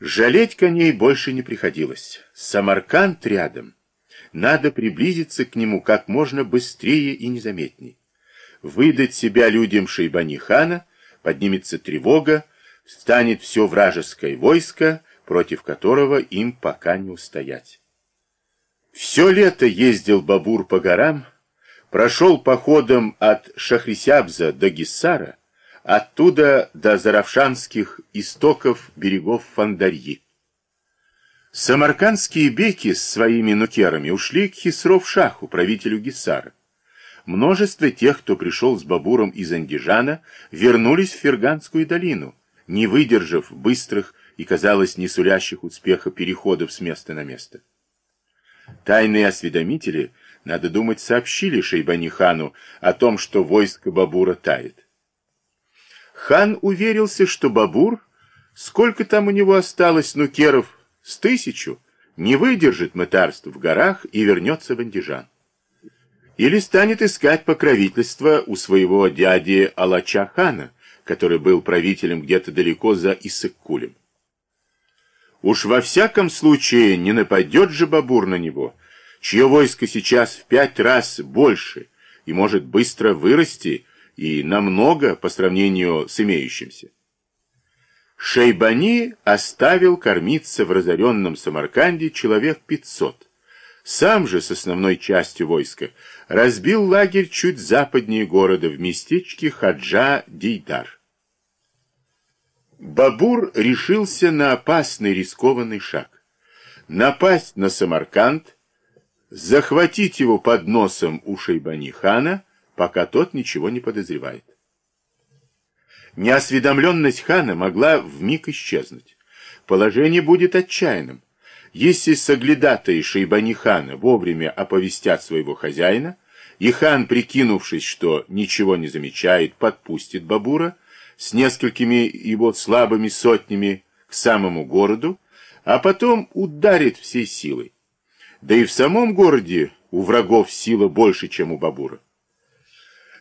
Жалеть коней больше не приходилось. Самарканд рядом. Надо приблизиться к нему как можно быстрее и незаметней. Выдать себя людям Шейбани-хана, поднимется тревога, станет все вражеское войско, против которого им пока не устоять. Все лето ездил Бабур по горам, прошел походом от Шахрисябза до Гиссара, оттуда до Заравшанских истоков берегов Фандарьи. Самаркандские беки с своими нукерами ушли к Хисров-Шаху, правителю Гиссара. Множество тех, кто пришел с Бабуром из Андижана, вернулись в Ферганскую долину, не выдержав быстрых и, казалось, не сулящих успеха переходов с места на место. Тайные осведомители, надо думать, сообщили Шейбани-хану о том, что войско Бабура тает. Хан уверился, что Бабур, сколько там у него осталось нукеров, с тысячу, не выдержит мытарств в горах и вернется в Андижан. Или станет искать покровительство у своего дяди Алача хана, который был правителем где-то далеко за Иссык-Кулем. Уж во всяком случае не нападет же Бабур на него, чье войско сейчас в пять раз больше и может быстро вырасти и намного по сравнению с имеющимся. Шейбани оставил кормиться в разоренном Самарканде человек 500. Сам же с основной частью войска разбил лагерь чуть западнее города в местечке Хаджа-Дейдар. Бабур решился на опасный рискованный шаг. Напасть на Самарканд, захватить его под носом у Шейбани-хана пока тот ничего не подозревает. Неосведомленность хана могла вмиг исчезнуть. Положение будет отчаянным. Если соглядатые Шейбани хана вовремя оповестят своего хозяина, и хан, прикинувшись, что ничего не замечает, подпустит Бабура с несколькими его слабыми сотнями к самому городу, а потом ударит всей силой. Да и в самом городе у врагов сила больше, чем у Бабура.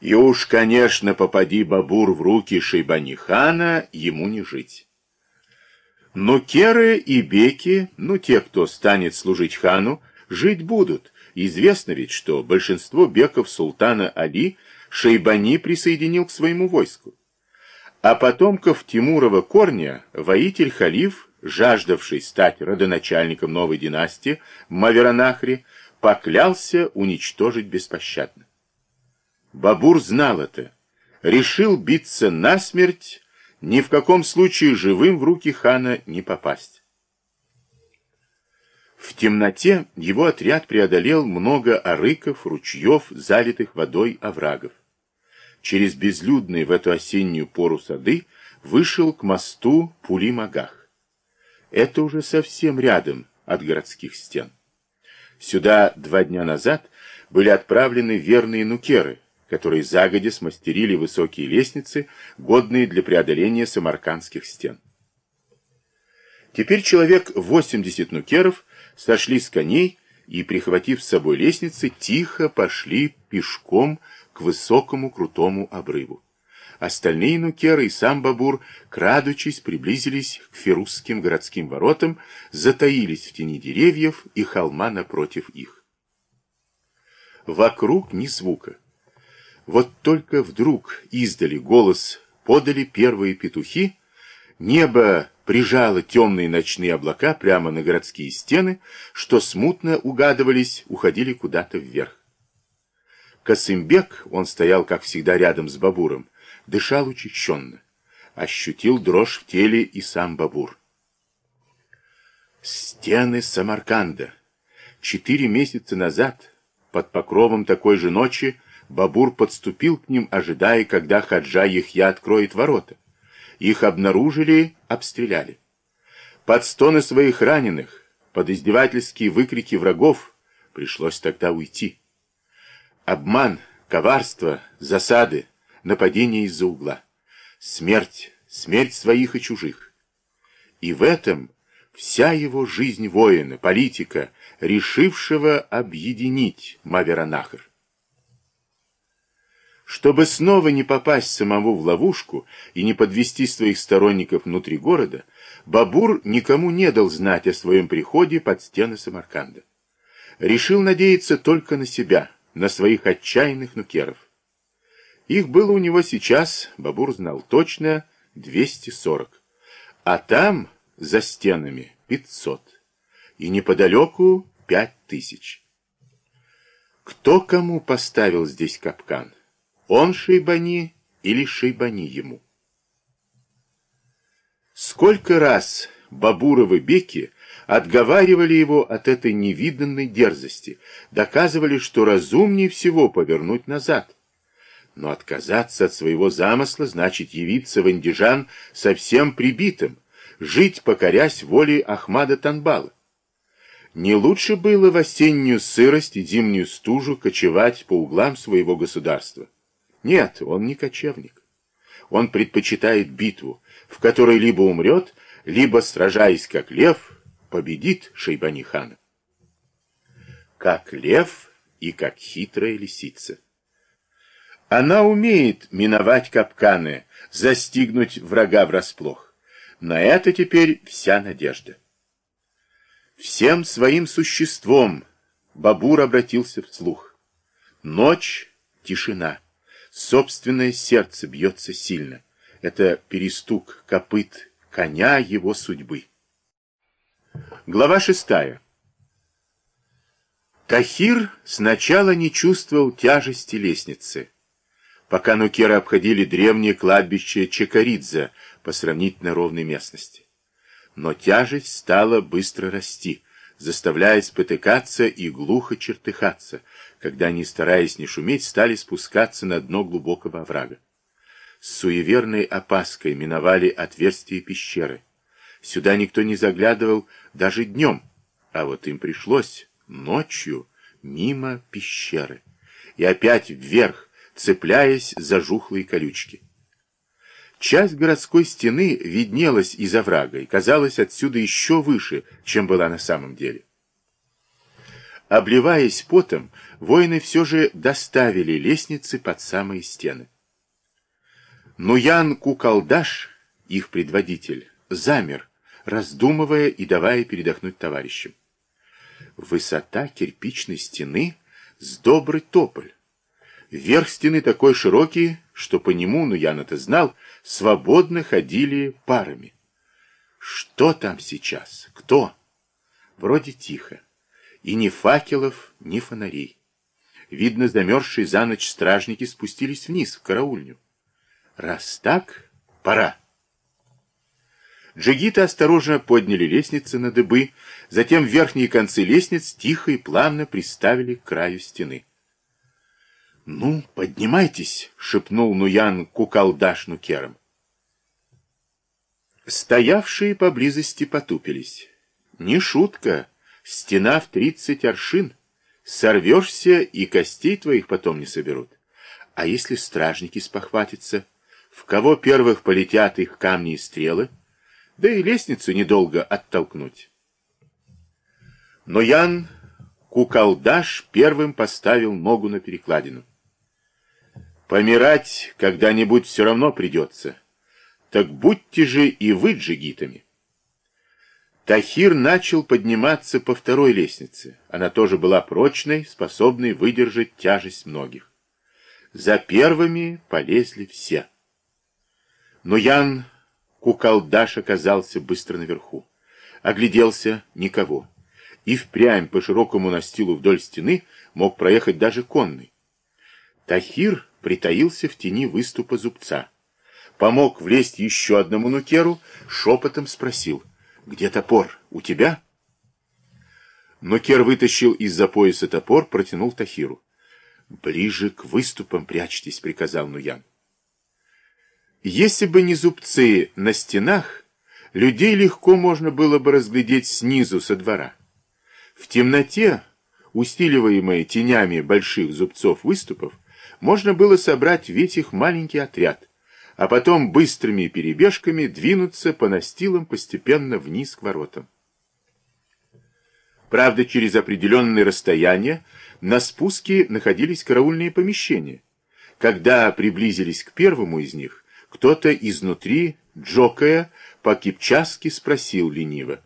И уж, конечно, попади Бабур в руки Шейбани-хана, ему не жить. Но керы и беки, ну те, кто станет служить хану, жить будут. Известно ведь, что большинство беков султана Али Шейбани присоединил к своему войску. А потомков Тимурова корня воитель-халиф, жаждавший стать родоначальником новой династии Маверанахри, поклялся уничтожить беспощадно. Бабур знал это. Решил биться насмерть, ни в каком случае живым в руки хана не попасть. В темноте его отряд преодолел много арыков, ручьев, залитых водой оврагов. Через безлюдные в эту осеннюю пору сады вышел к мосту Пулимагах. Это уже совсем рядом от городских стен. Сюда два дня назад были отправлены верные нукеры, которые загодя смастерили высокие лестницы, годные для преодоления самаркандских стен. Теперь человек 80 нукеров сошли с коней и, прихватив с собой лестницы, тихо пошли пешком к высокому крутому обрыву. Остальные нукеры и сам Бабур, крадучись, приблизились к ферусским городским воротам, затаились в тени деревьев и холма напротив их. Вокруг ни звука. Вот только вдруг издали голос подали первые петухи, небо прижало темные ночные облака прямо на городские стены, что смутно угадывались, уходили куда-то вверх. Косымбек, он стоял, как всегда, рядом с Бабуром, дышал учащенно. Ощутил дрожь в теле и сам Бабур. Стены Самарканда. Четыре месяца назад, под покровом такой же ночи, Бабур подступил к ним, ожидая, когда Хаджа Яхья откроет ворота. Их обнаружили, обстреляли. Под стоны своих раненых, под издевательские выкрики врагов, пришлось тогда уйти. Обман, коварство, засады, нападение из-за угла. Смерть, смерть своих и чужих. И в этом вся его жизнь воина, политика, решившего объединить Маверанахр. Чтобы снова не попасть самому в ловушку и не подвести своих сторонников внутри города, Бабур никому не дал знать о своем приходе под стены Самарканда. Решил надеяться только на себя, на своих отчаянных нукеров. Их было у него сейчас, Бабур знал точно, 240. А там, за стенами, 500. И неподалеку 5000. Кто кому поставил здесь капкан? Он Шейбани или Шейбани ему? Сколько раз Бабуровы беки отговаривали его от этой невиданной дерзости, доказывали, что разумнее всего повернуть назад. Но отказаться от своего замысла значит явиться в Андижан совсем прибитым, жить, покорясь воле Ахмада Танбала. Не лучше было в осеннюю сырость и зимнюю стужу кочевать по углам своего государства. Нет, он не кочевник. Он предпочитает битву, в которой либо умрет, либо, сражаясь как лев, победит Шейбани-хана. Как лев и как хитрая лисица. Она умеет миновать капканы, застигнуть врага врасплох. На это теперь вся надежда. Всем своим существом Бабур обратился вслух. Ночь — тишина. Собственное сердце бьется сильно. Это перестук копыт коня его судьбы. Глава шестая. Тахир сначала не чувствовал тяжести лестницы пока нукеры обходили древнее кладбище Чекаридзе по сравнительно ровной местности. Но тяжесть стала быстро расти, заставляя спотыкаться и глухо чертыхаться, когда они, стараясь не шуметь, стали спускаться на дно глубокого оврага. С суеверной опаской миновали отверстия пещеры. Сюда никто не заглядывал даже днем, а вот им пришлось ночью мимо пещеры. И опять вверх, цепляясь за жухлые колючки. Часть городской стены виднелась из оврага и казалась отсюда еще выше, чем была на самом деле. Обливаясь потом, воины все же доставили лестницы под самые стены. Но Ян Кукалдаш, их предводитель, замер, раздумывая и давая передохнуть товарищам. Высота кирпичной стены с добрый тополь. Верх стены такой широкий, что по нему, ну я это знал, свободно ходили парами. Что там сейчас? Кто? Вроде тихо. И ни факелов, ни фонарей. Видно, замерзшие за ночь стражники спустились вниз, в караульню. Раз так, пора. Джигиты осторожно подняли лестницы на дыбы, затем верхние концы лестниц тихо и плавно приставили к краю стены. «Ну, поднимайтесь!» — шепнул Нуян куколдаш Нукером. Стоявшие поблизости потупились. «Не шутка, стена в тридцать аршин. Сорвешься, и костей твоих потом не соберут. А если стражники спохватятся? В кого первых полетят их камни и стрелы? Да и лестницу недолго оттолкнуть». Но Ян Куколдаш первым поставил ногу на перекладину. Помирать когда-нибудь все равно придется. Так будьте же и вы джигитами. Тахир начал подниматься по второй лестнице. Она тоже была прочной, способной выдержать тяжесть многих. За первыми полезли все. Но Ян Кукалдаш оказался быстро наверху. Огляделся никого. И впрямь по широкому настилу вдоль стены мог проехать даже конный. Тахир притаился в тени выступа зубца. Помог влезть еще одному нукеру, шепотом спросил, «Где топор? У тебя?» Нукер вытащил из-за пояса топор, протянул Тахиру. «Ближе к выступам прячьтесь», — приказал Нуян. Если бы не зубцы на стенах, людей легко можно было бы разглядеть снизу со двора. В темноте, усиливаемые тенями больших зубцов выступов, можно было собрать весь их маленький отряд, а потом быстрыми перебежками двинуться по настилам постепенно вниз к воротам. Правда, через определенные расстояния на спуске находились караульные помещения. Когда приблизились к первому из них, кто-то изнутри, джокая, по-кипчаски спросил лениво.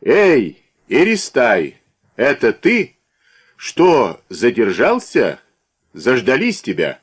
«Эй, Иристай, это ты? Что, задержался? Заждались тебя?»